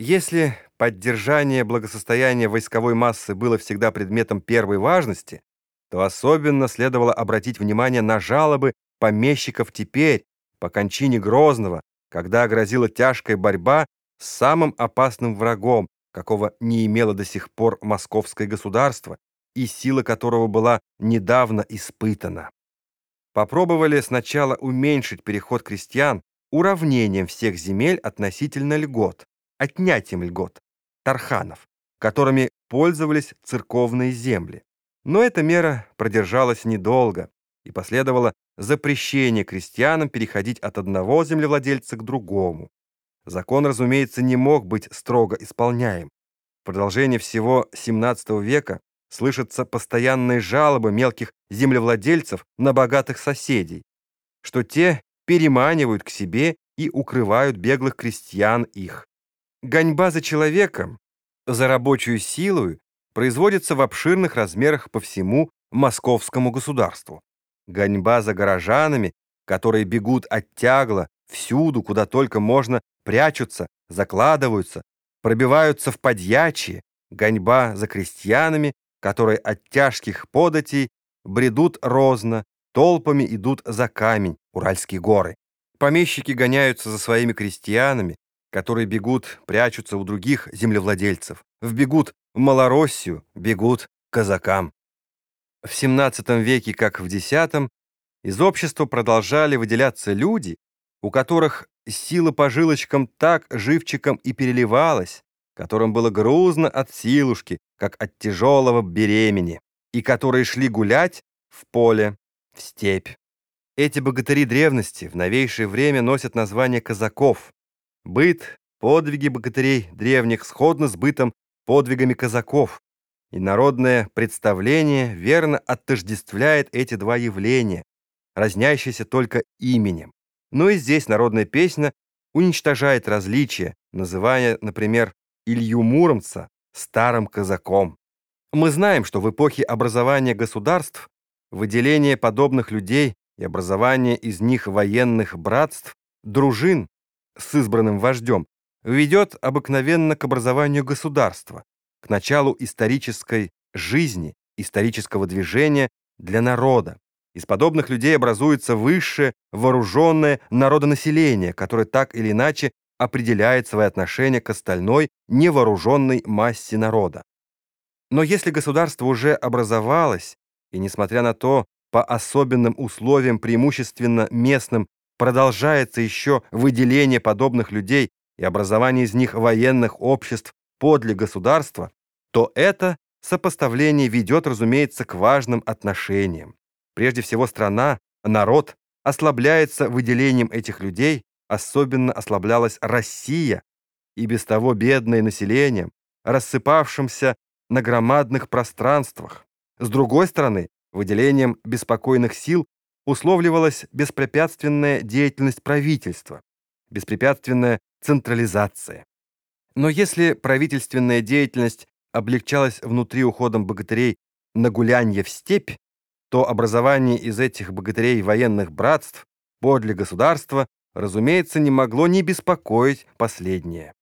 Если поддержание благосостояния войсковой массы было всегда предметом первой важности, то особенно следовало обратить внимание на жалобы помещиков теперь, по кончине Грозного, когда грозила тяжкая борьба с самым опасным врагом, какого не имело до сих пор московское государство, и сила которого была недавно испытана. Попробовали сначала уменьшить переход крестьян уравнением всех земель относительно льгот, отнятием льгот, тарханов, которыми пользовались церковные земли. Но эта мера продержалась недолго, и последовало запрещение крестьянам переходить от одного землевладельца к другому. Закон, разумеется, не мог быть строго исполняем. В продолжении всего XVII века слышатся постоянные жалобы мелких землевладельцев на богатых соседей, что те переманивают к себе и укрывают беглых крестьян их. Гоньба за человеком, за рабочую силу производится в обширных размерах по всему московскому государству. Гоньба за горожанами, которые бегут от тягла всюду, куда только можно, прячутся, закладываются, пробиваются в подьячие, гоньба за крестьянами, которые от тяжких податей бредут розно, толпами идут за камень, Уральские горы. Помещики гоняются за своими крестьянами, которые бегут, прячутся у других землевладельцев, вбегут в Малороссию, бегут к казакам. В XVII веке, как в X, из общества продолжали выделяться люди, у которых сила по жилочкам так живчиком и переливалась, которым было грузно от силушки, как от тяжелого беремени, и которые шли гулять в поле, в степь. Эти богатыри древности в новейшее время носят название казаков. Быт, подвиги богатырей древних сходны с бытом подвигами казаков, и народное представление верно отождествляет эти два явления, разнящиеся только именем. Но и здесь народная песня уничтожает различия, называя, например, Илью Муромца старым казаком. Мы знаем, что в эпохе образования государств выделение подобных людей и образование из них военных братств, дружин с избранным вождем ведет обыкновенно к образованию государства, к началу исторической жизни, исторического движения для народа. Из подобных людей образуется высшее вооруженное народонаселение, которое так или иначе определяет свои отношения к остальной невооруженной массе народа. Но если государство уже образовалось, и, несмотря на то, по особенным условиям, преимущественно местным, продолжается еще выделение подобных людей и образование из них военных обществ подле государства, то это сопоставление ведет, разумеется, к важным отношениям. Прежде всего, страна, народ ослабляется выделением этих людей, особенно ослаблялась Россия, и без того бедное населением, рассыпавшимся на громадных пространствах. С другой стороны, выделением беспокойных сил условливалась беспрепятственная деятельность правительства, беспрепятственная централизация. Но если правительственная деятельность облегчалась внутри уходом богатырей на гулянье в степь, то образование из этих богатырей военных братств подле государства разумеется, не могло не беспокоить последнее.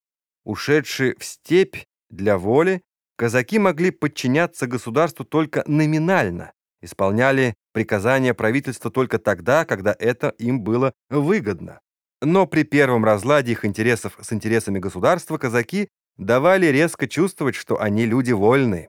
Ушедшие в степь для воли, казаки могли подчиняться государству только номинально, исполняли приказания правительства только тогда, когда это им было выгодно. Но при первом разладе их интересов с интересами государства казаки давали резко чувствовать, что они люди вольные.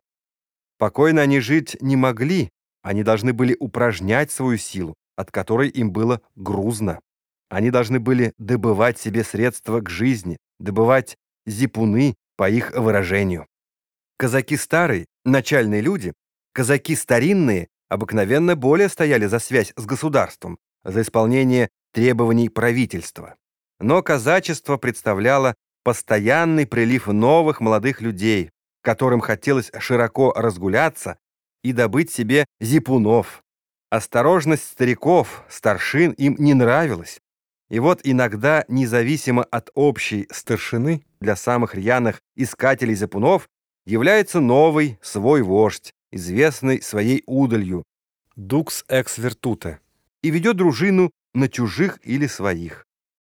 Покойно они жить не могли, они должны были упражнять свою силу, от которой им было грузно. Они должны были добывать себе средства к жизни, добывать зипуны, по их выражению. Казаки старые, начальные люди, казаки старинные обыкновенно более стояли за связь с государством, за исполнение требований правительства. Но казачество представляло постоянный прилив новых молодых людей, которым хотелось широко разгуляться и добыть себе зипунов. Осторожность стариков, старшин им не нравилась. И вот иногда, независимо от общей старшины, для самых рьяных искателей запунов является новый свой вождь, известный своей удалью, дукс экс вертуте, и ведет дружину на чужих или своих.